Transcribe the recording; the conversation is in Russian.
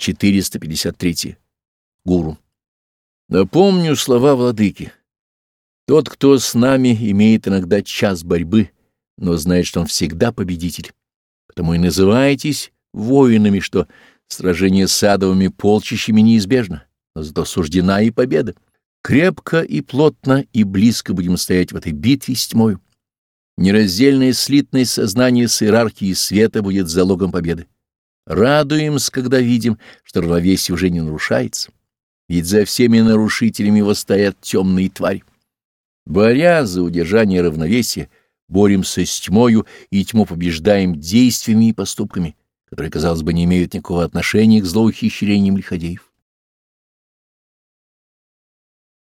453. Гуру. Напомню слова владыки. Тот, кто с нами, имеет иногда час борьбы, но знает, что он всегда победитель. Потому и называетесь воинами, что сражение с адовыми полчищами неизбежно, но зато суждена и победа. Крепко и плотно и близко будем стоять в этой битве с тьмою. Нераздельное слитное сознание с иерархией света будет залогом победы. Радуемся, когда видим, что равновесие уже не нарушается, ведь за всеми нарушителями его стоят темные твари. Боря за удержание равновесия, боремся с тьмою и тьму побеждаем действиями и поступками, которые, казалось бы, не имеют никакого отношения к злоухищрениям лиходеев.